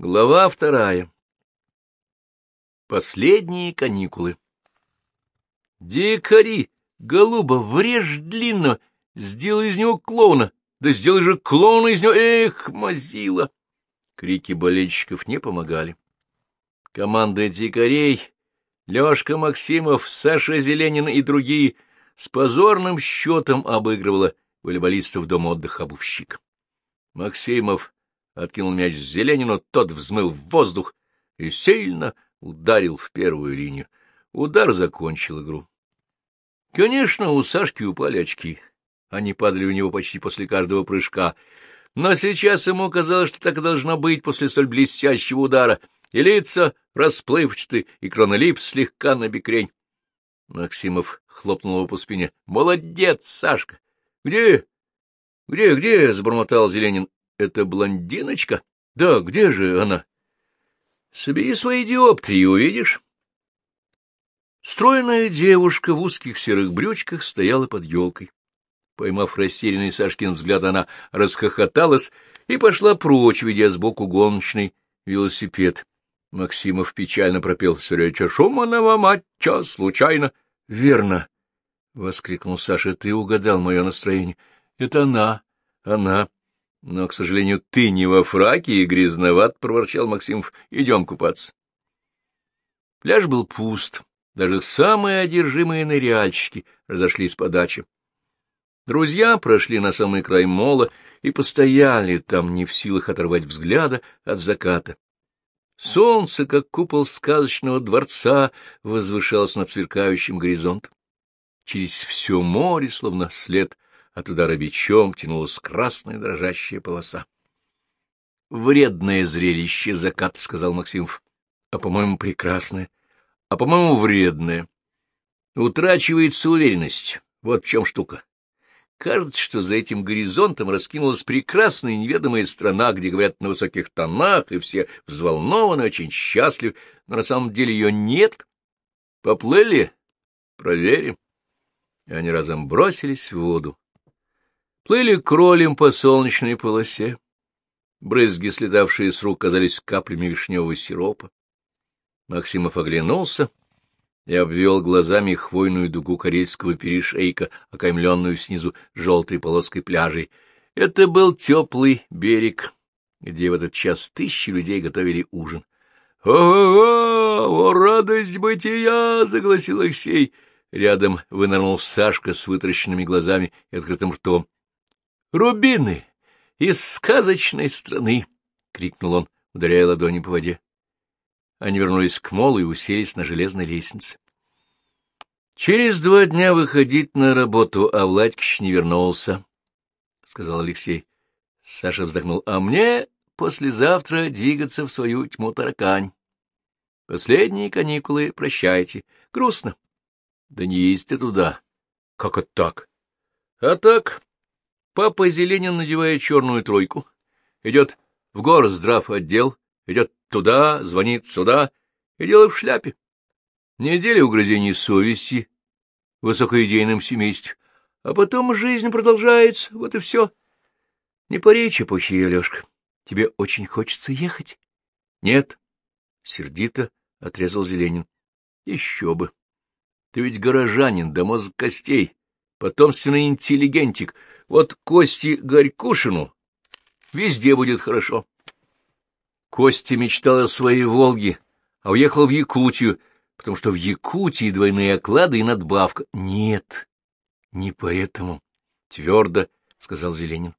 Глава вторая. Последние каникулы. Дикари, голуба, врежь длинно, сделай из него клоуна, да сделай же клоуна из него, эх, мазила! Крики болельщиков не помогали. Команда дикарей, Лёшка Максимов, Саша Зеленин и другие с позорным счетом обыгрывала волейболистов дома отдыха обувщик. Максимов откинул мяч Зеленину, тот взмыл в воздух и сильно ударил в первую линию. Удар закончил игру. Конечно, у Сашки упали очки. Они падали у него почти после каждого прыжка. Но сейчас ему казалось, что так и должно быть после столь блестящего удара. И лица расплывчаты, и кронолип слегка набекрень. Максимов хлопнул его по спине. — Молодец, Сашка! — Где? — Где, где? — забормотал Зеленин. Это блондиночка? Да, где же она? Собери свои диоптрии, увидишь. Стройная девушка в узких серых брючках стояла под елкой. Поймав растерянный Сашкин взгляд, она расхохоталась и пошла прочь, ведя сбоку гоночный велосипед. Максимов печально пропел «Среча Шуманова, матча, случайно». — Верно, — воскликнул Саша, — ты угадал мое настроение. Это она, она. — Но, к сожалению, ты не во фраке и грязноват, — проворчал Максимов. — Идем купаться. Пляж был пуст. Даже самые одержимые ныряльщики разошлись по даче. Друзья прошли на самый край мола и постояли там, не в силах оторвать взгляда от заката. Солнце, как купол сказочного дворца, возвышалось над сверкающим горизонтом. Через все море, словно след от удара бичом тянулась красная дрожащая полоса. — Вредное зрелище закат, — сказал Максимов. — А, по-моему, прекрасное. А, по-моему, вредное. Утрачивается уверенность. Вот в чем штука. Кажется, что за этим горизонтом раскинулась прекрасная неведомая страна, где говорят на высоких тонах, и все взволнованы, очень счастливы, но на самом деле ее нет. Поплыли? Проверим. И они разом бросились в воду плыли кролем по солнечной полосе. Брызги, слетавшие с рук, казались каплями вишневого сиропа. Максимов оглянулся и обвел глазами хвойную дугу карельского перешейка, окаймленную снизу желтой полоской пляжей. Это был теплый берег, где в этот час тысячи людей готовили ужин. «О-о-о! О, радость бытия!» — загласил Алексей. Рядом вынырнул Сашка с вытращенными глазами и открытым ртом. Рубины из сказочной страны! — крикнул он, ударяя ладони по воде. Они вернулись к молу и уселись на железной лестнице. Через два дня выходить на работу, а Владькич не вернулся, — сказал Алексей. Саша вздохнул. — А мне послезавтра двигаться в свою тьму таракань. Последние каникулы прощайте. Грустно. Да не ездите туда. Как это так? А так, Папа Зеленин надевает черную тройку, идет в горздрав отдел, идет туда, звонит сюда и дело в шляпе. Неделя угрызений совести в высокоидейном семействе, а потом жизнь продолжается, вот и все. Не пари чепухи, Алешка, тебе очень хочется ехать? Нет, — сердито отрезал Зеленин. Еще бы. Ты ведь горожанин до мозг костей, потомственный интеллигентик, вот Кости Горькушину везде будет хорошо. Костя мечтал о своей «Волге», а уехал в Якутию, потому что в Якутии двойные оклады и надбавка. Нет, не поэтому, — твердо сказал Зеленин.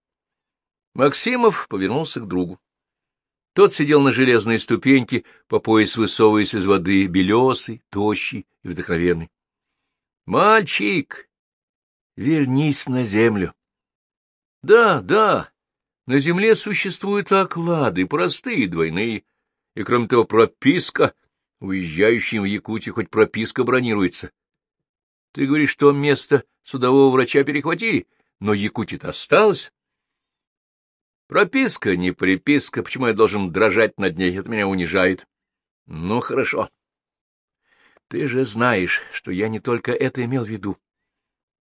Максимов повернулся к другу. Тот сидел на железной ступеньке, по пояс высовываясь из воды, белесый, тощий и вдохновенный. — Мальчик, вернись на землю. Да, да, на земле существуют оклады, простые, двойные, и, кроме того, прописка. Уезжающим в Якутию хоть прописка бронируется. Ты говоришь, что место судового врача перехватили, но Якутия-то осталось. Прописка, не приписка, почему я должен дрожать над ней, это меня унижает. Ну, хорошо. Ты же знаешь, что я не только это имел в виду.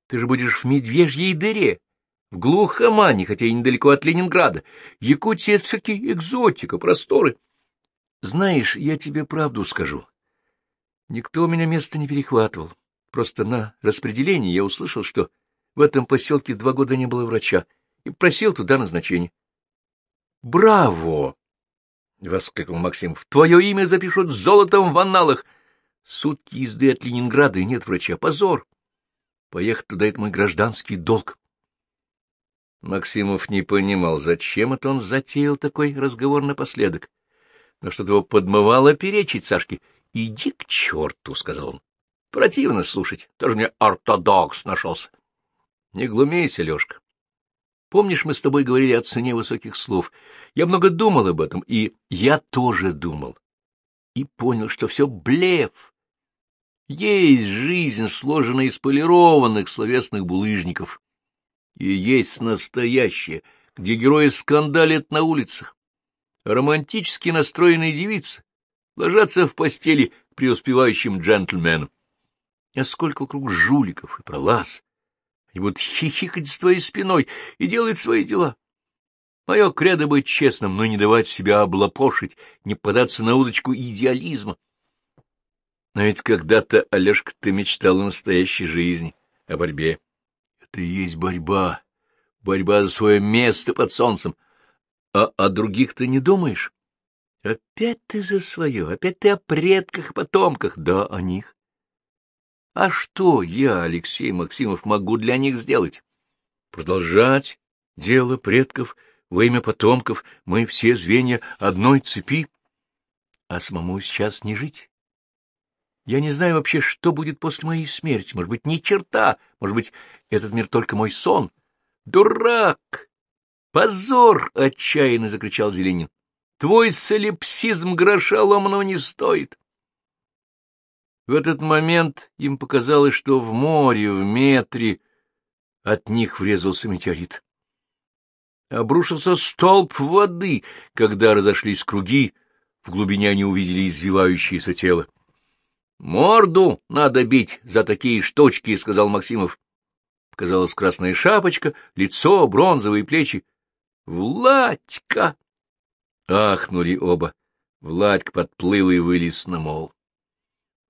Ты же будешь в медвежьей дыре, в глухомане, хотя и недалеко от Ленинграда. Якутия — все-таки экзотика, просторы. Знаешь, я тебе правду скажу. Никто у меня место не перехватывал. Просто на распределении я услышал, что в этом поселке два года не было врача, и просил туда назначение. — Браво! — воскликнул Максимов. — Твое имя запишут золотом в анналах. Сутки езды от Ленинграда и нет врача. Позор! Поехать туда — это мой гражданский долг. Максимов не понимал, зачем это он затеял такой разговор напоследок. Но что-то его подмывало перечить Сашке. — Иди к черту, — сказал он. — Противно слушать. Тоже мне ортодокс нашелся. — Не глумейся, Лешка. Помнишь, мы с тобой говорили о цене высоких слов? Я много думал об этом, и я тоже думал. И понял, что все блеф. Есть жизнь, сложенная из полированных словесных булыжников. И есть настоящее, где герои скандалят на улицах. Романтически настроенные девицы ложатся в постели преуспевающим джентльменам. А сколько вокруг жуликов и пролаз, и будут хихикать с твоей спиной и делать свои дела. Мое кредо быть честным, но не давать себя облапошить, не податься на удочку идеализма. Но ведь когда-то, Олежка, ты мечтал о настоящей жизни, о борьбе. И есть борьба, борьба за свое место под солнцем. А о других ты не думаешь? Опять ты за свое, опять ты о предках потомках, да, о них. А что я, Алексей Максимов, могу для них сделать? Продолжать дело предков во имя потомков, мы все звенья одной цепи, а самому сейчас не жить. Я не знаю вообще, что будет после моей смерти. Может быть, ни черта. Может быть, этот мир только мой сон. Дурак! Позор! — отчаянно закричал Зеленин. Твой солипсизм гроша ломаного не стоит. В этот момент им показалось, что в море, в метре, от них врезался метеорит. Обрушился столб воды, когда разошлись круги, в глубине они увидели извивающееся тело. — Морду надо бить за такие штучки, — сказал Максимов. Показалась красная шапочка, лицо, бронзовые плечи. — Владька! Ахнули оба. Владька подплыл и вылез на мол.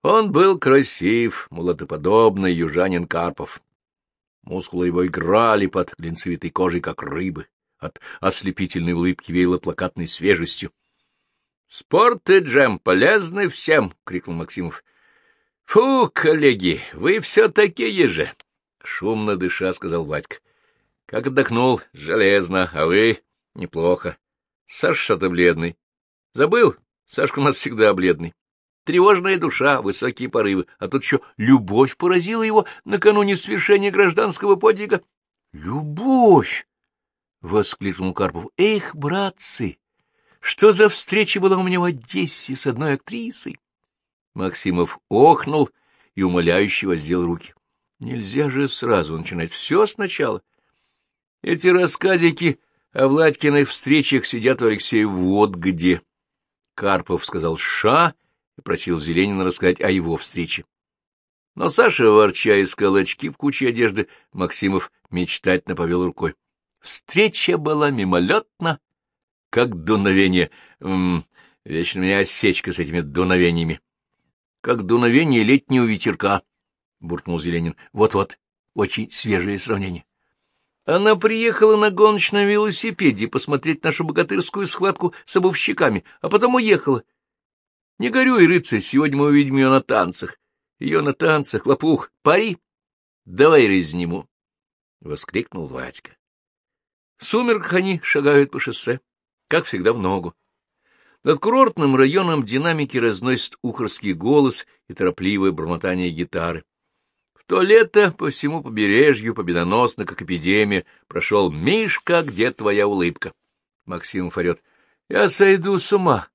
Он был красив, молотоподобный южанин Карпов. Мускулы его играли под глинцевитой кожей, как рыбы. От ослепительной улыбки веяло плакатной свежестью. — Спорт и джем полезны всем! — крикнул Максимов. — Фу, коллеги, вы все такие же! — шумно дыша, — сказал Владька. — Как отдохнул? Железно. А вы? Неплохо. Саша что-то бледный. Забыл? Сашка у нас всегда бледный. Тревожная душа, высокие порывы, а тут еще любовь поразила его накануне свершения гражданского подвига. — Любовь! — воскликнул Карпов. — Эх, братцы! Что за встреча была у меня в Одессе с одной актрисой? Максимов охнул и умоляюще воздел руки. Нельзя же сразу начинать все сначала. Эти рассказики о Владькиных встречах сидят у Алексея вот где. Карпов сказал «ша», и просил Зеленина рассказать о его встрече. Но Саша, ворча, искал очки в куче одежды, Максимов мечтательно повел рукой. Встреча была мимолетна, как дуновение. М -м, вечно у меня осечка с этими дуновениями. — Как дуновение летнего ветерка, — буркнул Зеленин. Вот — Вот-вот, очень свежее сравнение. Она приехала на гоночном велосипеде посмотреть нашу богатырскую схватку с обувщиками, а потом уехала. Не горюй, рыцарь, сегодня мы увидим ее на танцах. Ее на танцах, лопух, пари. Давай разниму, — воскликнул Владька. В сумерках они шагают по шоссе, как всегда в ногу. Над курортным районом динамики разносят ухорский голос и торопливое бормотание гитары. В то лето по всему побережью, победоносно, как эпидемия, прошел «Мишка, где твоя улыбка?» Максим орет. «Я сойду с ума!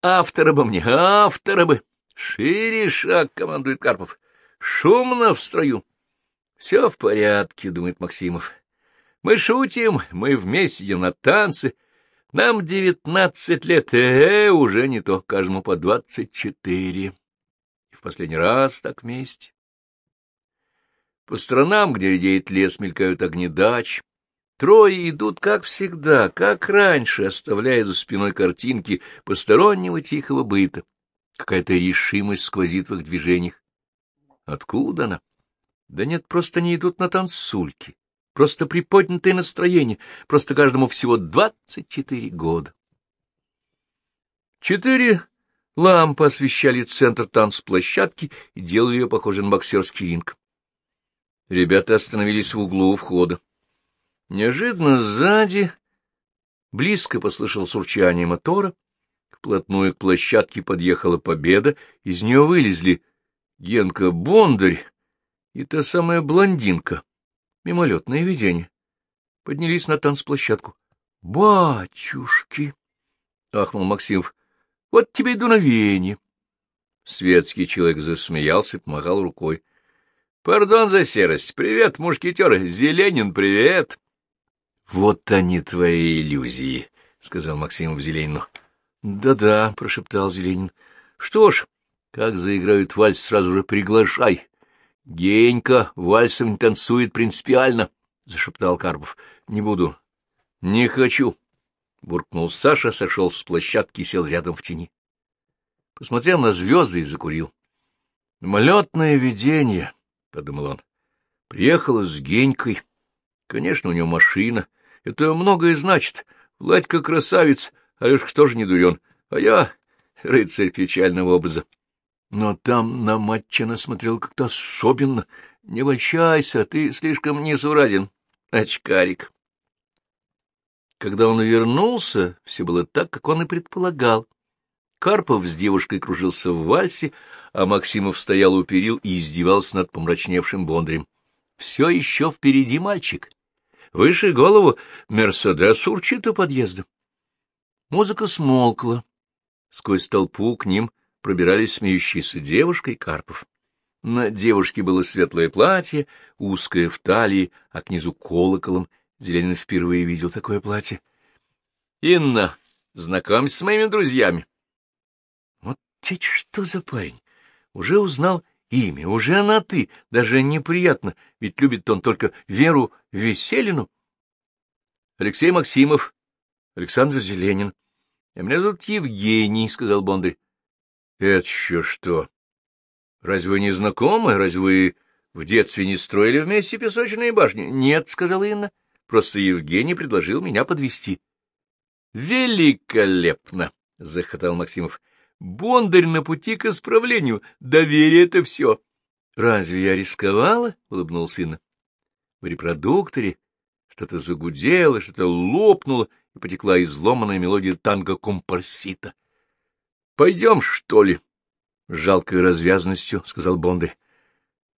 Автора бы мне, автора бы! Шире шаг, командует Карпов. Шумно в строю. Все в порядке, думает Максимов. Мы шутим, мы вместе идем на танцы. Нам девятнадцать лет, э, -э уже не то, каждому по двадцать четыре. И в последний раз так вместе. По сторонам, где редеет лес, мелькают огни дач. Трое идут, как всегда, как раньше, оставляя за спиной картинки постороннего тихого быта. Какая-то решимость сквозит в их движениях. Откуда она? Да нет, просто они идут на танцульки. Просто приподнятое настроение. Просто каждому всего двадцать четыре года. Четыре лампы освещали центр танцплощадки и делали ее похожей на боксерский ринг. Ребята остановились в углу у входа. Неожиданно сзади близко послышалось урчание мотора, вплотную к площадке подъехала победа, из нее вылезли Генка Бондарь и та самая блондинка, мимолетное видение. Поднялись на танцплощадку. — Батюшки! — ахнул Максимов. — Вот тебе и дуновение! Светский человек засмеялся и помахал рукой. — Пардон за серость. Привет, мушкетеры. Зеленин, привет. — Вот они, твои иллюзии, — сказал Максимов Зеленину. «Да — Да-да, — прошептал Зеленин. — Что ж, как заиграют вальс, сразу же приглашай. — Генька вальсом танцует принципиально, — зашептал Карпов. — Не буду. — Не хочу. — буркнул Саша, сошел с площадки и сел рядом в тени. Посмотрел на звезды и закурил. — Малетное видение, — подумал он. Приехала с Генькой. Конечно, у него машина — это многое значит. Владька красавец, Алешка тоже не дурен, а я рыцарь печального образа. Но там на Матчина смотрел как-то особенно. Не вольщайся, ты слишком несуразен, очкарик. Когда он вернулся, все было так, как он и предполагал. Карпов с девушкой кружился в вальсе, а Максимов стоял у перил и издевался над помрачневшим Бондарем. — Все еще впереди мальчик. Выше голову Мерседес урчит у подъезда. Музыка смолкла. Сквозь толпу к ним пробирались смеющиеся девушка и Карпов. На девушке было светлое платье, узкое в талии, а к низу колоколом. Зеленин впервые видел такое платье. — Инна, знакомься с моими друзьями. — Вот ведь что за парень? Уже узнал имя, уже на «ты», даже неприятно, ведь любит он только Веру Веселину. Алексей Максимов, Александр Зеленин. — А меня зовут Евгений, — сказал Бондарь. — Это еще что? Разве вы не знакомы? Разве вы в детстве не строили вместе песочные башни? — Нет, — сказала Инна. — Просто Евгений предложил меня подвести. Великолепно! — захотал Максимов. Бондарь на пути к исправлению. Доверие — это все. — Разве я рисковала? — улыбнулся Инна. В репродукторе что-то загудело, что-то лопнуло, и потекла изломанная мелодия танго компарсита. — Пойдем, что ли? — жалкой развязностью, — сказал Бондарь.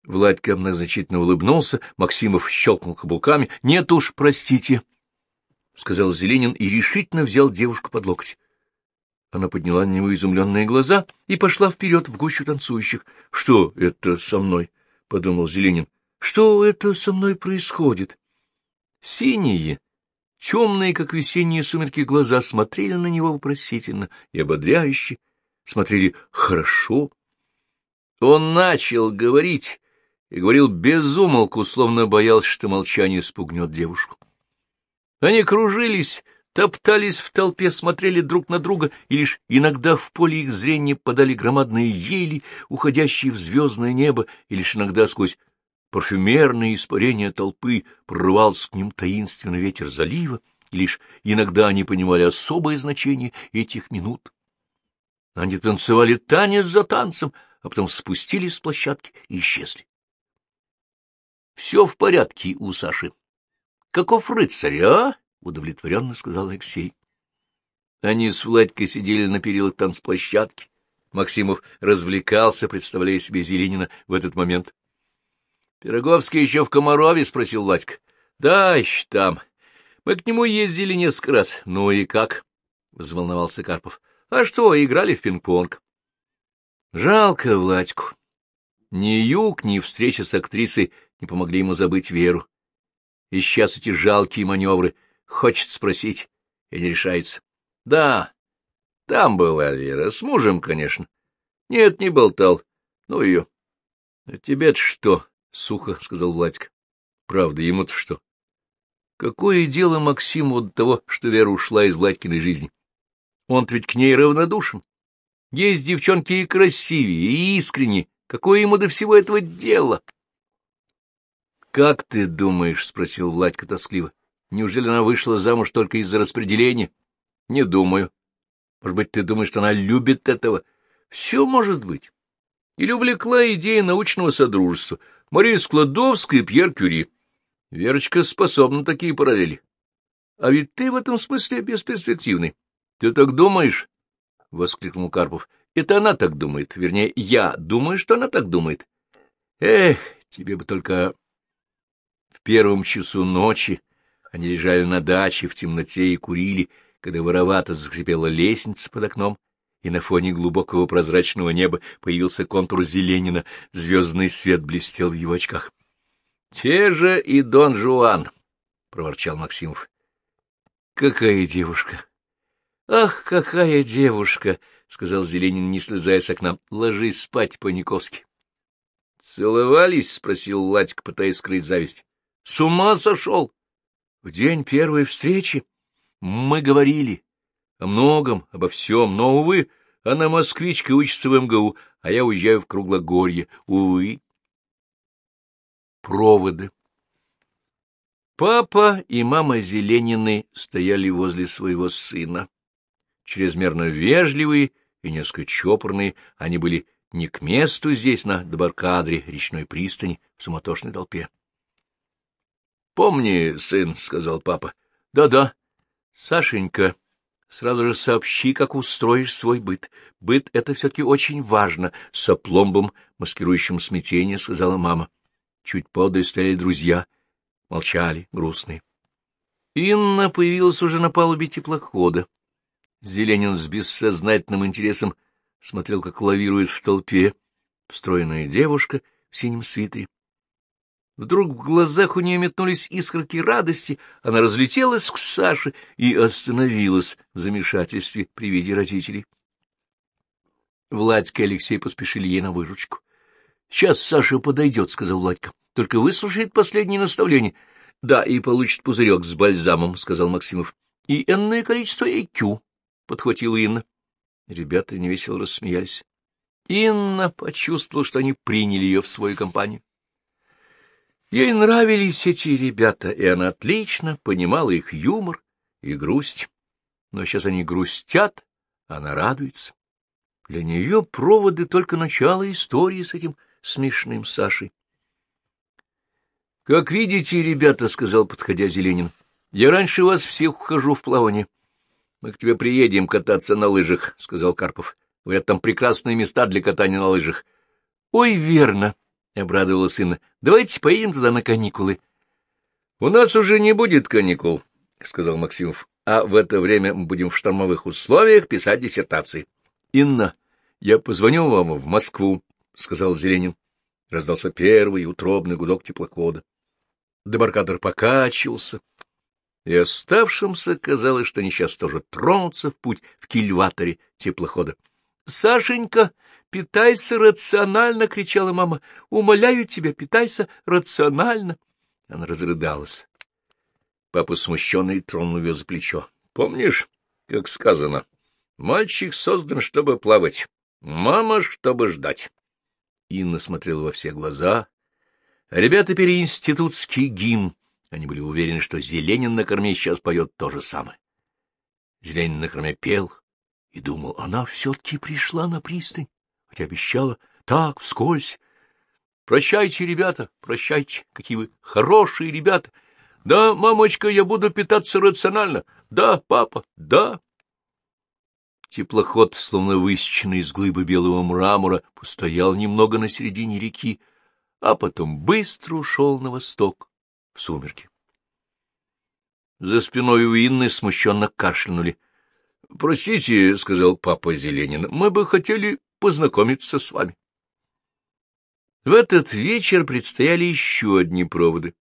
Владька многозначительно улыбнулся, Максимов щелкнул каблуками. — Нет уж, простите, — сказал Зеленин и решительно взял девушку под локоть. Она подняла на него изумленные глаза и пошла вперед в гущу танцующих. — Что это со мной? — подумал Зеленин. — Что это со мной происходит? Синие, темные, как весенние сумерки, глаза смотрели на него вопросительно и ободряюще, смотрели хорошо. Он начал говорить и говорил без умолку, словно боялся, что молчание спугнет девушку. Они кружились, топтались в толпе, смотрели друг на друга, и лишь иногда в поле их зрения подали громадные ели, уходящие в звездное небо, и лишь иногда сквозь парфюмерные испарения толпы прорывался к ним таинственный ветер залива, и лишь иногда они понимали особое значение этих минут. Они танцевали танец за танцем, а потом спустились с площадки и исчезли. Все в порядке у Саши. Каков рыцарь, а? — удовлетворенно сказал Алексей. Они с Владькой сидели на перилах танцплощадки. Максимов развлекался, представляя себе Зеленина в этот момент. — Пироговский еще в Комарове? — спросил Владька. — Да, еще там. Мы к нему ездили несколько раз. — Ну и как? — взволновался Карпов. — А что, играли в пинг-понг. Жалко Владьку. Ни юг, ни встреча с актрисой не помогли ему забыть Веру. И сейчас эти жалкие маневры Хочет спросить, и не решается. — Да, там была Вера, с мужем, конечно. — Нет, не болтал. Ну ее. — А тебе-то что? — сухо сказал Владька. — Правда, ему-то что? Какое дело Максиму до того, что Вера ушла из Владькиной жизни? Он ведь к ней равнодушен. Есть девчонки и красивее, и искренние. Какое ему до всего этого дело? — Как ты думаешь? — спросил Владька тоскливо. — Неужели она вышла замуж только из-за распределения? — Не думаю. Может быть, ты думаешь, что она любит этого? Все может быть. Или увлекла идея научного содружества. Мария Складовская и Пьер Кюри. Верочка способна такие параллели. А ведь ты в этом смысле бесперспективный. Ты так думаешь? — воскликнул Карпов. — Это она так думает. Вернее, я думаю, что она так думает. Эх, тебе бы только... В первом часу ночи они лежали на даче в темноте и курили, когда воровато заскрипела лестница под окном, и на фоне глубокого прозрачного неба появился контур Зеленина, звездный свет блестел в его очках. — Те же и Дон Жуан, — проворчал Максимов. — Какая девушка! — Ах, какая девушка! — сказал Зеленин, не слезая с окна. — Ложись спать по-никовски. — Целовались? — спросил Владик, пытаясь скрыть зависть. — С ума сошел! В день первой встречи мы говорили о многом, обо всем, но, увы, она москвичка учится в МГУ, а я уезжаю в Круглогорье, увы. Проводы. Папа и мама Зеленины стояли возле своего сына. Чрезмерно вежливые и несколько чопорные, они были не к месту здесь, на Добаркадре, речной пристани, в суматошной толпе. — Помни, сын, — сказал папа. Да — Да-да. — Сашенька, сразу же сообщи, как устроишь свой быт. Быт — это все-таки очень важно, — с опломбом, маскирующим смятение, — сказала мама. Чуть подаль стояли друзья, молчали, грустные. Инна появилась уже на палубе теплохода. Зеленин с бессознательным интересом смотрел, как лавирует в толпе стройная девушка в синем свитере. Вдруг в глазах у нее метнулись искорки радости, она разлетелась к Саше и остановилась в замешательстве при виде родителей. Владька и Алексей поспешили ей на выручку. — Сейчас Саша подойдет, — сказал Владька. — Только выслушает последнее наставление. — Да, и получит пузырек с бальзамом, — сказал Максимов. — И энное количество ЭКЮ, — подхватила Инна. Ребята невесело рассмеялись. Инна почувствовала, что они приняли ее в свою компанию. Ей нравились эти ребята, и она отлично понимала их юмор и грусть. Но сейчас они грустят, она радуется. Для нее проводы — только начало истории с этим смешным Сашей. — Как видите, ребята, — сказал, подходя Зеленин, — я раньше вас всех ухожу в плавание. Мы к тебе приедем кататься на лыжах, — сказал Карпов. — Говорят, там прекрасные места для катания на лыжах. — Ой, верно, — обрадовала сына. — Давайте поедем туда на каникулы. — У нас уже не будет каникул, — сказал Максимов. — А в это время мы будем в штормовых условиях писать диссертации. — Инна, я позвоню вам в Москву, — сказал Зеленин. Раздался первый утробный гудок теплохода. Дебаркадер покачивался и оставшимся казалось, что они сейчас тоже тронутся в путь в кильваторе теплохода. — Сашенька, питайся рационально! — кричала мама. — Умоляю тебя, питайся рационально! Она разрыдалась. Папа смущенный тронул ее за плечо. — Помнишь, как сказано, мальчик создан, чтобы плавать, мама, чтобы ждать. Инна смотрела во все глаза. Ребята пели институтский гимн они были уверены, что Зеленин на корме сейчас поет то же самое. Зеленин на корме пел и думал, она все-таки пришла на пристань, хотя обещала так, вскользь. Прощайте, ребята, прощайте, какие вы хорошие ребята. Да, мамочка, я буду питаться рационально. Да, папа, да. Теплоход, словно высеченный из глыбы белого мрамора, постоял немного на середине реки, а потом быстро ушел на восток в сумерки. За спиной у Инны смущенно кашлянули. — Простите, — сказал папа Зеленин, — мы бы хотели познакомиться с вами. В этот вечер предстояли еще одни проводы.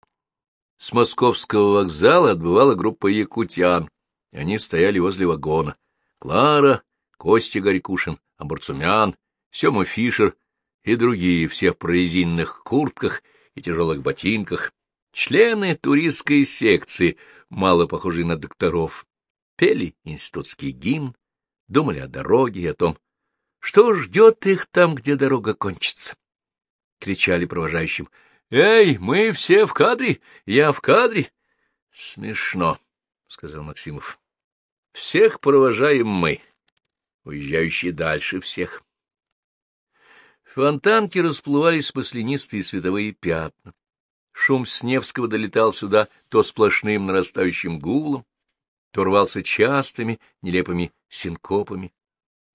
С московского вокзала отбывала группа якутян. Они стояли возле вагона. Клара, Костя Горькушин, Амбурцумян, Сема Фишер и другие, все в прорезиненных куртках и тяжелых ботинках, Члены туристской секции, мало похожие на докторов, пели институтский гимн, думали о дороге и о том, что ждет их там, где дорога кончится. Кричали провожающим, «Эй, мы все в кадре! Я в кадре!» «Смешно», — сказал Максимов. «Всех провожаем мы, уезжающие дальше всех». Фонтанки расплывались маслянистые световые пятна. Шум с Невского долетал сюда то сплошным нарастающим гулом, то рвался частыми, нелепыми синкопами.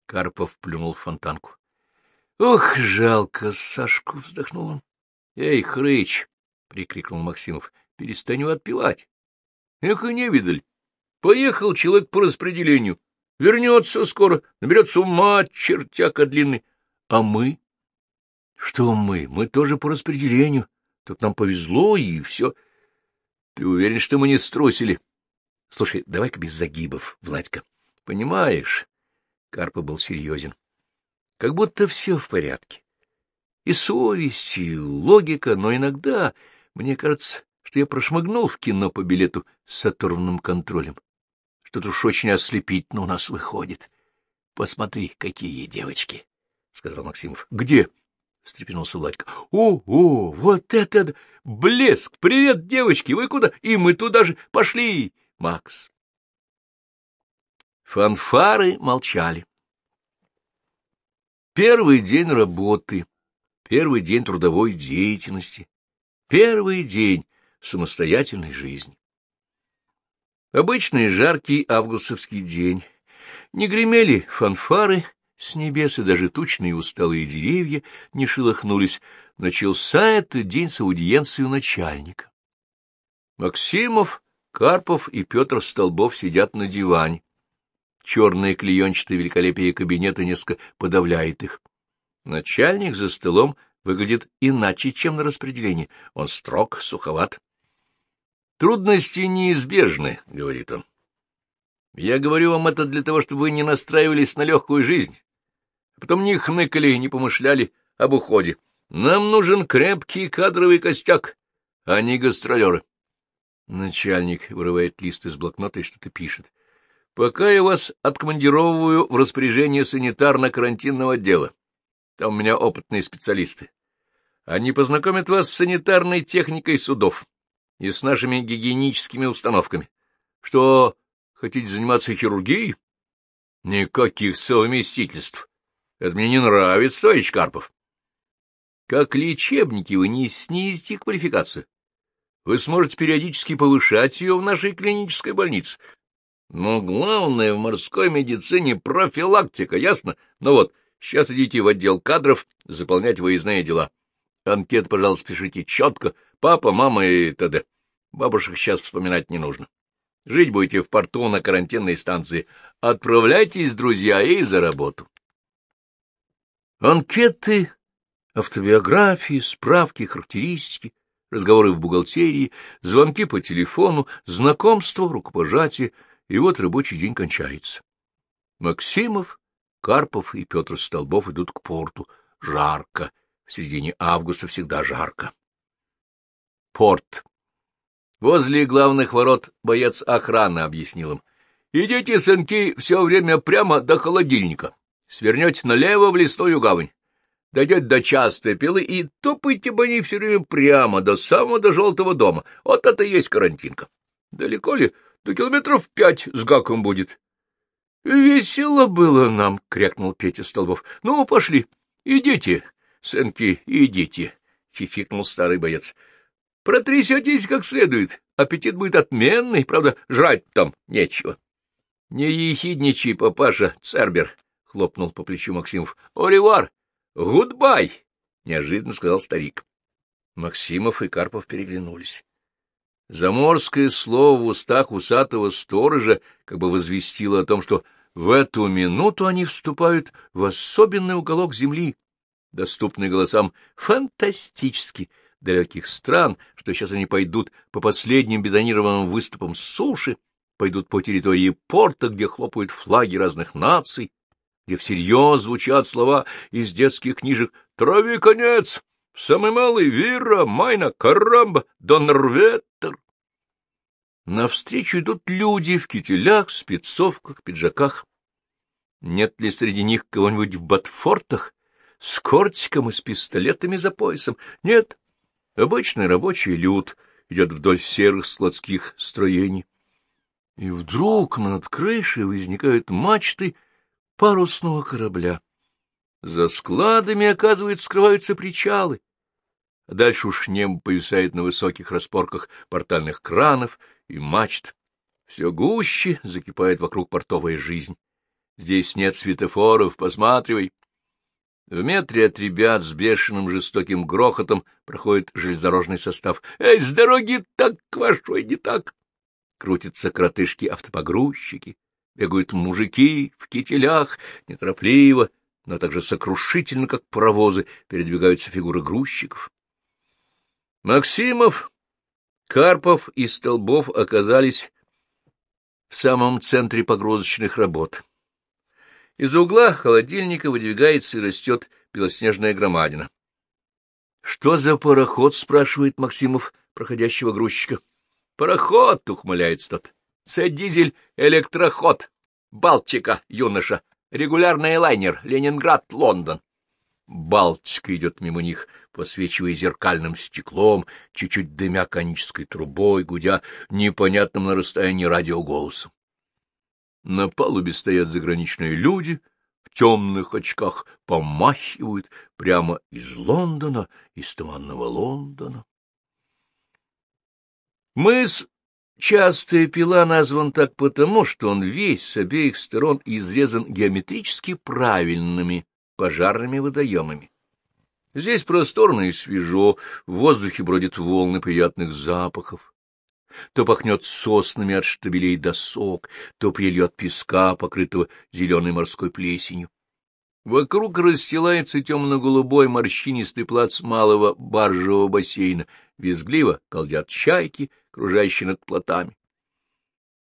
Карпов плюнул в фонтанку. — Ох, жалко Сашку! — вздохнул он. — Эй, хрыч! — прикрикнул Максимов. — Перестань отпевать. — Эх, и не видали. Поехал человек по распределению. Вернется скоро, наберется ума, чертяка длинный. А мы? Что мы? Мы тоже по распределению. Тут нам повезло, и все. Ты уверен, что мы не струсили? Слушай, давай-ка без загибов, Владька. Понимаешь? Карпа был серьезен. Как будто все в порядке. И совесть, и логика, но иногда мне кажется, что я прошмыгнул в кино по билету с оторванным контролем. Что-то уж очень ослепительно у нас выходит. Посмотри, какие девочки, — сказал Максимов. — Где? — встрепенулся О, о, вот это блеск! Привет, девочки! Вы куда? И мы туда же пошли, Макс. Фанфары молчали. Первый день работы, первый день трудовой деятельности, первый день самостоятельной жизни. Обычный жаркий августовский день. Не гремели фанфары с небес, и даже тучные усталые деревья не шелохнулись. Начался этот день с аудиенции начальника. Максимов, Карпов и Петр Столбов сидят на диване. Черное клеенчатое великолепие кабинета несколько подавляет их. Начальник за столом выглядит иначе, чем на распределении. Он строг, суховат. Трудности неизбежны, — говорит он. Я говорю вам это для того, чтобы вы не настраивались на легкую жизнь, а потом не хныкали и не помышляли об уходе. Нам нужен крепкий кадровый костяк, а не гастролеры. Начальник вырывает лист из блокнота и что-то пишет. Пока я вас откомандировываю в распоряжение санитарно-карантинного отдела. Там у меня опытные специалисты. Они познакомят вас с санитарной техникой судов и с нашими гигиеническими установками. Что, хотите заниматься хирургией? Никаких совместительств. Это мне не нравится, товарищ Карпов. Как лечебники вы не снизите квалификацию. Вы сможете периодически повышать ее в нашей клинической больнице. Но главное в морской медицине профилактика, ясно? Ну вот, сейчас идите в отдел кадров заполнять выездные дела. Анкет, пожалуйста, пишите четко. Папа, мама и т.д. Бабушек сейчас вспоминать не нужно. Жить будете в порту на карантинной станции. Отправляйтесь, друзья, и за работу. Анкеты, автобиографии, справки, характеристики, разговоры в бухгалтерии, звонки по телефону, знакомство, рукопожатие, и вот рабочий день кончается. Максимов, Карпов и Петр Столбов идут к порту. Жарко. В середине августа всегда жарко. Порт. Возле главных ворот боец охраны объяснил им. Идите, сынки, все время прямо до холодильника. Свернете налево в лесную гавань. Дойдете до частой пилы и топайте по ней все время прямо до самого до желтого дома. Вот это и есть карантинка. Далеко ли? До километров пять с гаком будет. — Весело было нам, — крякнул Петя Столбов. — Ну, пошли. Идите, сынки, идите, — хихикнул старый боец. — Протрясетесь как следует. Аппетит будет отменный, правда, жрать там нечего. — Не ехидничай, папаша, Цербер, — хлопнул по плечу Максимов. — Au revoir! Goodbye! — неожиданно сказал старик. Максимов и Карпов переглянулись. Заморское слово в устах усатого сторожа как бы возвестило о том, что в эту минуту они вступают в особенный уголок земли, доступный голосам фантастически далеких стран, что сейчас они пойдут по последним бетонированным выступам суши, пойдут по территории порта, где хлопают флаги разных наций, где всерьез звучат слова из детских книжек «Трави конец! Самый малый — Вира, Майна, Карамба, Доннерветтер. Навстречу идут люди в кителях, спецовках, пиджаках. Нет ли среди них кого-нибудь в ботфортах, с кортиком и с пистолетами за поясом? Нет. Обычный рабочий люд идет вдоль серых складских строений. И вдруг над крышей возникают мачты парусного корабля. За складами, оказывается, скрываются причалы. Дальше уж небо повисает на высоких распорках портальных кранов и мачт. Все гуще закипает вокруг портовая жизнь. Здесь нет светофоров, посматривай. В метре от ребят с бешеным жестоким грохотом проходит железнодорожный состав. «Эй, с дороги так к вашей не так!» Крутятся кротышки-автопогрузчики, бегают мужики в кителях, неторопливо, но также сокрушительно, как паровозы, передвигаются фигуры грузчиков. Максимов, Карпов и Столбов оказались в самом центре погрузочных работ. Из угла холодильника выдвигается и растет белоснежная громадина. — Что за пароход? — спрашивает Максимов, проходящего грузчика. — Пароход, — ухмыляется тот. — Це-дизель электроход. Балтика, юноша. Регулярный лайнер. Ленинград-Лондон. Балтика идет мимо них, посвечивая зеркальным стеклом, чуть-чуть дымя конической трубой, гудя непонятным на расстоянии радиоголосом. На палубе стоят заграничные люди в темных очках, помахивают прямо из Лондона, из туманного Лондона. Мыс Частая пила назван так потому, что он весь с обеих сторон изрезан геометрически правильными пожарными водоемами. Здесь просторно и свежо, в воздухе бродят волны приятных запахов. То пахнет соснами от штабелей досок, то прильет песка, покрытого зеленой морской плесенью. Вокруг расстилается темно-голубой морщинистый плац малого баржевого бассейна, визгливо колдят чайки, кружащие над плотами.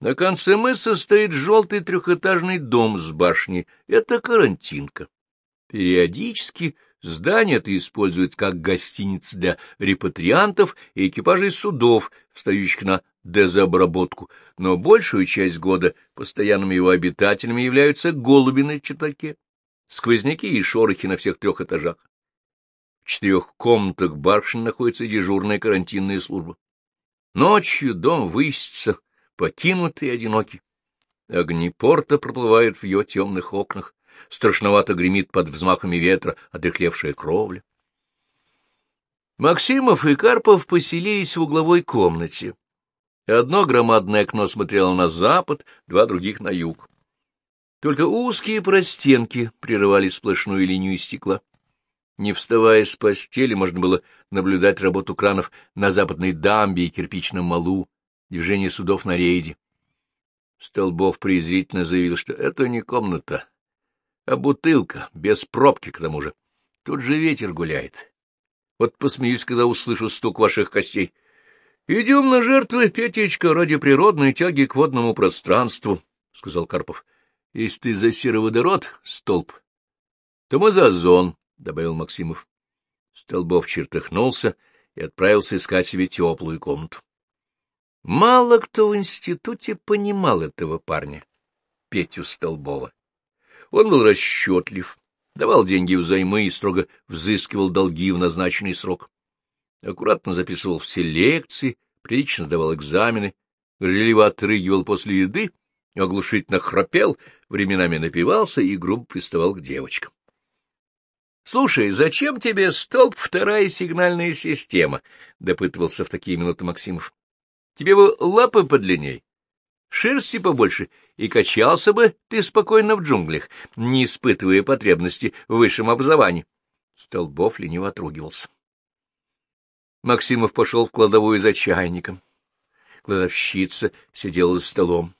На конце мыса стоит желтый трехэтажный дом с башней. Это карантинка. Периодически здание это используется как гостиница для репатриантов и экипажей судов, встающих на дезобработку, но большую часть года постоянными его обитателями являются голуби на чертаке, сквозняки и шорохи на всех трех этажах. В четырех комнатах барышни находится дежурная карантинная служба. Ночью дом высится, покинутый и одинокий. Огни порта проплывают в ее темных окнах страшновато гремит под взмахами ветра отрехлевшая кровля. Максимов и Карпов поселились в угловой комнате. Одно громадное окно смотрело на запад, два других — на юг. Только узкие простенки прерывали сплошную линию стекла. Не вставая с постели, можно было наблюдать работу кранов на западной дамбе и кирпичном малу, движение судов на рейде. Столбов презрительно заявил, что это не комната, а бутылка, без пробки к тому же. Тут же ветер гуляет. Вот посмеюсь, когда услышу стук ваших костей. Идем на жертвы, Петечка, ради природной тяги к водному пространству, — сказал Карпов. — Если ты за сероводород, столб, то мы за озон, — добавил Максимов. Столбов чертыхнулся и отправился искать себе теплую комнату. Мало кто в институте понимал этого парня, Петю Столбова. Он был расчетлив, давал деньги взаймы и строго взыскивал долги в назначенный срок. Аккуратно записывал все лекции, прилично сдавал экзамены, горделиво отрыгивал после еды, оглушительно храпел, временами напивался и грубо приставал к девочкам. — Слушай, зачем тебе столб вторая сигнальная система? — допытывался в такие минуты Максимов. — Тебе бы лапы подлинней, шерсти побольше, и качался бы ты спокойно в джунглях, не испытывая потребности в высшем образовании. Столбов лениво отругивался. Максимов пошел в кладовую за чайником. Кладовщица сидела за столом.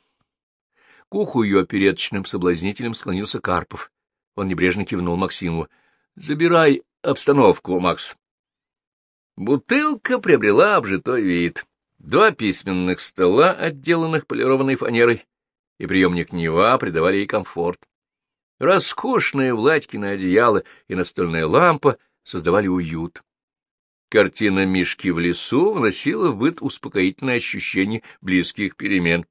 К уху ее опереточным соблазнителем склонился Карпов. Он небрежно кивнул Максимову. — Забирай обстановку, Макс. Бутылка приобрела обжитой вид. Два письменных стола, отделанных полированной фанерой, и приемник Нева придавали ей комфорт. Роскошное Владькино одеяло и настольная лампа создавали уют. Картина Мишки в лесу вносила в быт успокоительное ощущение близких перемен.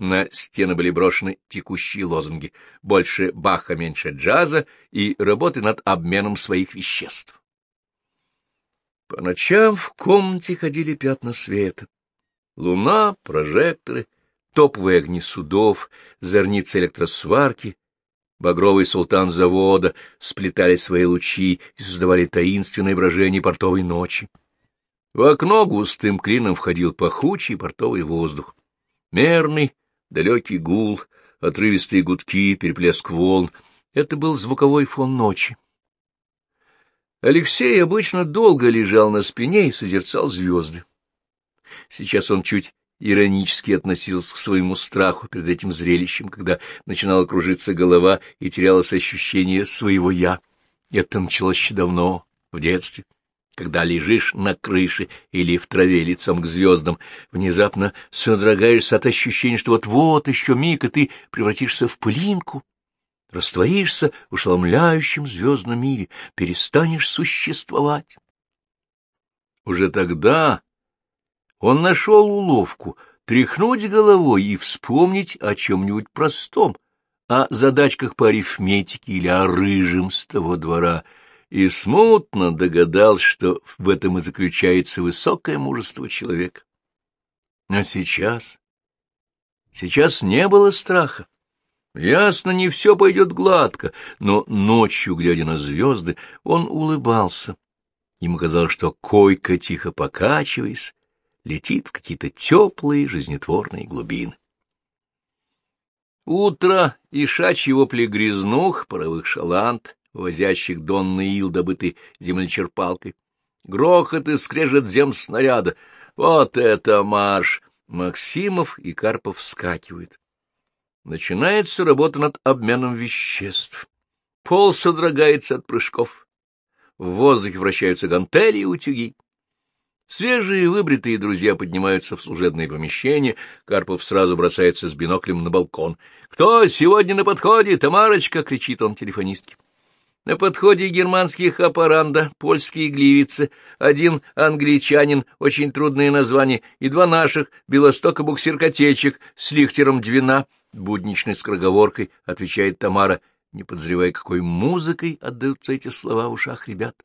На стены были брошены текущие лозунги «Больше Баха, меньше джаза» и работы над обменом своих веществ. По ночам в комнате ходили пятна света. Луна, прожекторы, топовые огни судов, зорницы электросварки, багровый султан завода сплетали свои лучи и создавали таинственное брожение портовой ночи. В окно густым клином входил пахучий портовый воздух. Мерный, далекий гул, отрывистые гудки, переплеск волн — это был звуковой фон ночи. Алексей обычно долго лежал на спине и созерцал звезды. Сейчас он чуть иронически относился к своему страху перед этим зрелищем, когда начинала кружиться голова и терялось ощущение своего «я». Это началось еще давно, в детстве, когда лежишь на крыше или в траве лицом к звездам, внезапно содрогаешься от ощущения, что вот-вот еще миг, и ты превратишься в пылинку, растворишься в ошеломляющем звездном мире, перестанешь существовать. Уже тогда он нашел уловку тряхнуть головой и вспомнить о чем-нибудь простом, о задачках по арифметике или о рыжем с того двора, и смутно догадался, что в этом и заключается высокое мужество человека. А сейчас? Сейчас не было страха. Ясно, не все пойдет гладко, но ночью, глядя на звезды, он улыбался. Ему казалось, что койка, тихо покачиваясь, летит в какие-то теплые жизнетворные глубины. Утро и шачьи вопли грязнух, паровых шалант, возящих донный ил, добытый землечерпалкой, грохот и скрежет зем снаряда. Вот это марш! Максимов и Карпов вскакивают. Начинается работа над обменом веществ. Пол содрогается от прыжков. В воздухе вращаются гантели и утюги. Свежие выбритые друзья поднимаются в служебное помещение. Карпов сразу бросается с биноклем на балкон. «Кто сегодня на подходе? Тамарочка!» — кричит он телефонистке. На подходе германские аппаранда, польские гливицы, один англичанин, очень трудное название, и два наших, Белосток и буксиркотечек, с лихтером Двина, будничной скороговоркой, отвечает Тамара, не подозревая, какой музыкой отдаются эти слова в ушах ребят.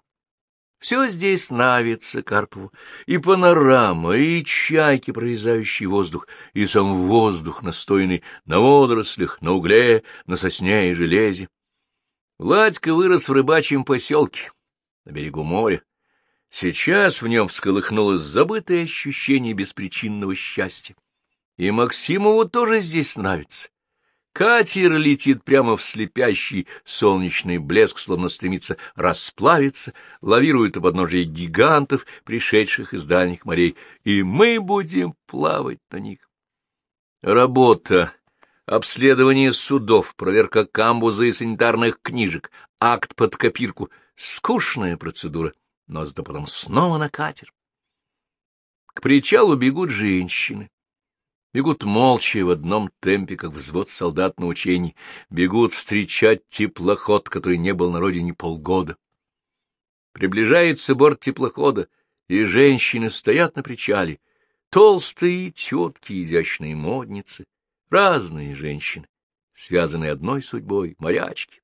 Все здесь нравится Карпову, и панорама, и чайки, прорезающие воздух, и сам воздух, настойный на водорослях, на угле, на сосне и железе. Владька вырос в рыбачьем поселке, на берегу моря. Сейчас в нем всколыхнулось забытое ощущение беспричинного счастья. И Максимову тоже здесь нравится. Катер летит прямо в слепящий солнечный блеск, словно стремится расплавиться, лавирует у подножия гигантов, пришедших из дальних морей, и мы будем плавать на них. Работа, обследование судов, проверка камбуза и санитарных книжек, акт под копирку — скучная процедура, но зато потом снова на катер. К причалу бегут женщины. Бегут молча в одном темпе, как взвод солдат на учении. Бегут встречать теплоход, который не был на родине полгода. Приближается борт теплохода, и женщины стоят на причале. Толстые тетки, изящные модницы, разные женщины, связанные одной судьбой, морячки.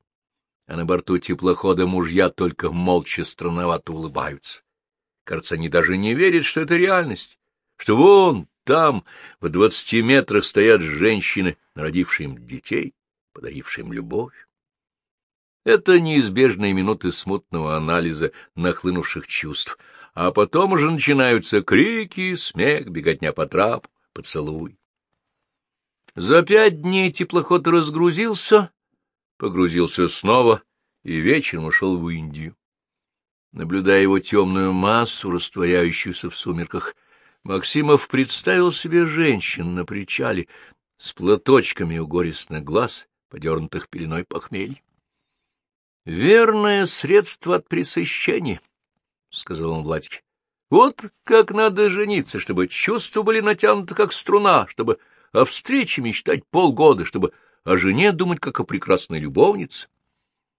А на борту теплохода мужья только молча странновато улыбаются. Кажется, они даже не верят, что это реальность, что вон там, в двадцати метрах, стоят женщины, народившие им детей, подарившие им любовь. Это неизбежные минуты смутного анализа нахлынувших чувств, а потом уже начинаются крики, смех, беготня по трапу, поцелуй. За пять дней теплоход разгрузился, погрузился снова и вечером ушел в Индию. Наблюдая его темную массу, растворяющуюся в сумерках, Максимов представил себе женщин на причале с платочками у горестных глаз, подернутых пеленой похмелья. — Верное средство от пресыщения, — сказал он Владьке. — Вот как надо жениться, чтобы чувства были натянуты, как струна, чтобы о встрече мечтать полгода, чтобы о жене думать, как о прекрасной любовнице.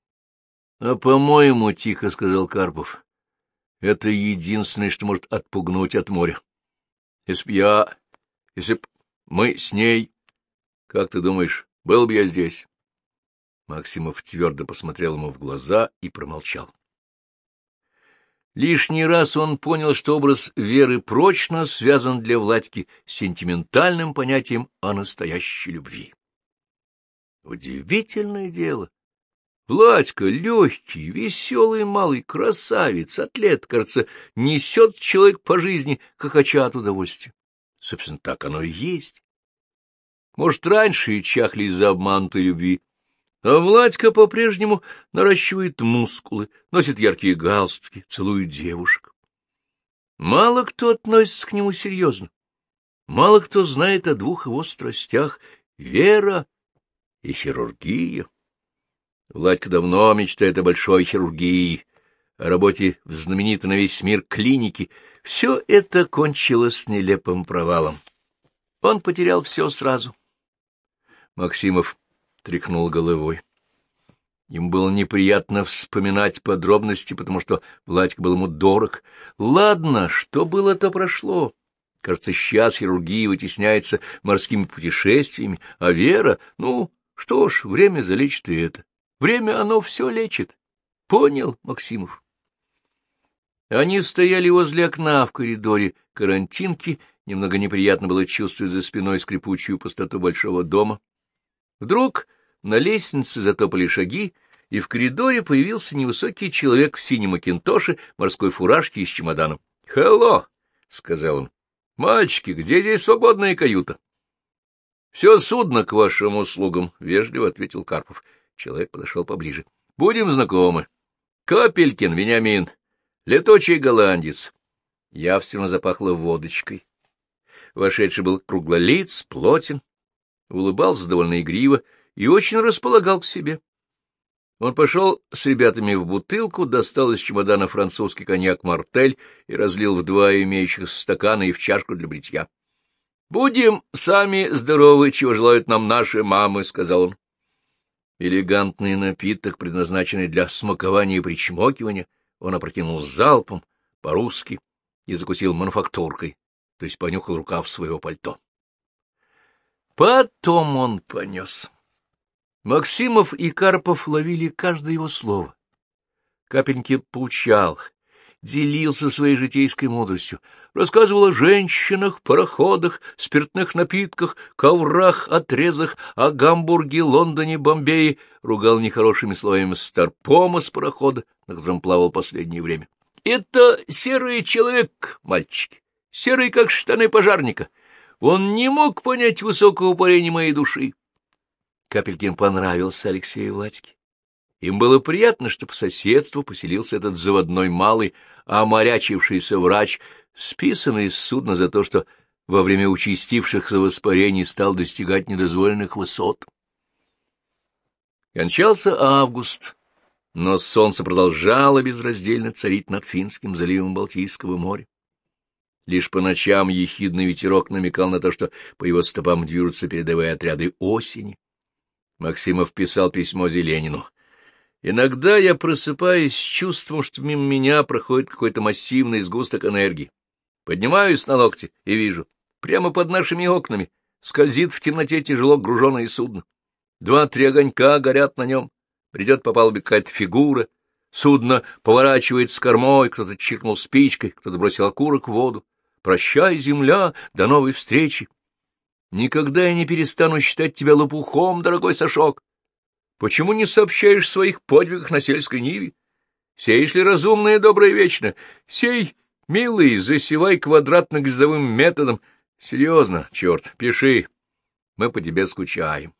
— А, по-моему, — тихо сказал Карпов, Это единственное, что может отпугнуть от моря. Если б я... Если б мы с ней... Как ты думаешь, был бы я здесь? Максимов твердо посмотрел ему в глаза и промолчал. Лишний раз он понял, что образ Веры прочно связан для Владьки с сентиментальным понятием о настоящей любви. Удивительное дело. Владька легкий, веселый малый, красавец, атлет, кажется, несет человек по жизни, хохоча от удовольствия. Собственно, так оно и есть. Может, раньше и чахли из-за обманутой любви, а Владька по-прежнему наращивает мускулы, носит яркие галстуки, целует девушек. Мало кто относится к нему серьезно. Мало кто знает о двух его страстях — вера и хирургия. Владька давно мечтает о большой хирургии, о работе в знаменитой на весь мир клинике. Все это кончилось нелепым провалом. Он потерял все сразу. Максимов тряхнул головой. Им было неприятно вспоминать подробности, потому что Владька был ему дорог. Ладно, что было, то прошло. Кажется, сейчас хирургия вытесняется морскими путешествиями, а Вера, ну, что ж, время залечит и это. Время оно все лечит. Понял, Максимов? Они стояли возле окна в коридоре карантинки, немного неприятно было чувствовать за спиной скрипучую пустоту большого дома. Вдруг на лестнице затопали шаги, и в коридоре появился невысокий человек в синем макинтоше, морской фуражке и с чемоданом. «Хелло!» — сказал он. «Мальчики, где здесь свободная каюта?» «Все судно к вашим услугам», — вежливо ответил Карпов. Человек подошел поближе. «Будем знакомы. Капелькин Вениамин, летучий голландец». Явственно запахло водочкой. Вошедший был круглолиц, плотен, улыбался довольно игриво и очень располагал к себе. Он пошел с ребятами в бутылку, достал из чемодана французский коньяк «Мартель» и разлил в два имеющих стакана и в чашку для бритья. — Будем сами здоровы, чего желают нам наши мамы, — сказал он. Элегантный напиток, предназначенный для смакования и причмокивания, он опрокинул залпом, по-русски, и закусил мануфактуркой, то есть понюхал рукав своего пальто. Потом он понес. Максимов и Карпов ловили каждое его слово. Капеньки поучал, делился своей житейской мудростью, рассказывал о женщинах, пароходах, спиртных напитках, коврах, отрезах, о Гамбурге, Лондоне, Бомбее, ругал нехорошими словами старпома с парохода, на котором плавал последнее время. — Это серый человек, мальчики, серый, как штаны пожарника. Он не мог понять высокого парения моей души. Капелькин понравился Алексею Владьке. Им было приятно, что по соседству поселился этот заводной малый, оморячившийся врач, списанный из судна за то, что во время участившихся воспарений стал достигать недозволенных высот. Кончался август, но солнце продолжало безраздельно царить над Финским заливом Балтийского моря. Лишь по ночам ехидный ветерок намекал на то, что по его стопам движутся передовые отряды осени. Максимов писал письмо Зеленину. «Иногда я просыпаюсь с чувством, что мимо меня проходит какой-то массивный сгусток энергии. Поднимаюсь на локти и вижу, прямо под нашими окнами скользит в темноте тяжело груженное судно. Два-три огонька горят на нем, придет по палубе какая-то фигура, судно поворачивает с кормой, кто-то чиркнул спичкой, кто-то бросил окурок в воду. Прощай, земля, до новой встречи. Никогда я не перестану считать тебя лопухом, дорогой Сашок. Почему не сообщаешь своих подвигах на сельской ниве? Сеешь ли разумно и доброе вечно? Сей, милый, засевай квадратно-гнездовым методом. Серьезно, черт, пиши. Мы по тебе скучаем.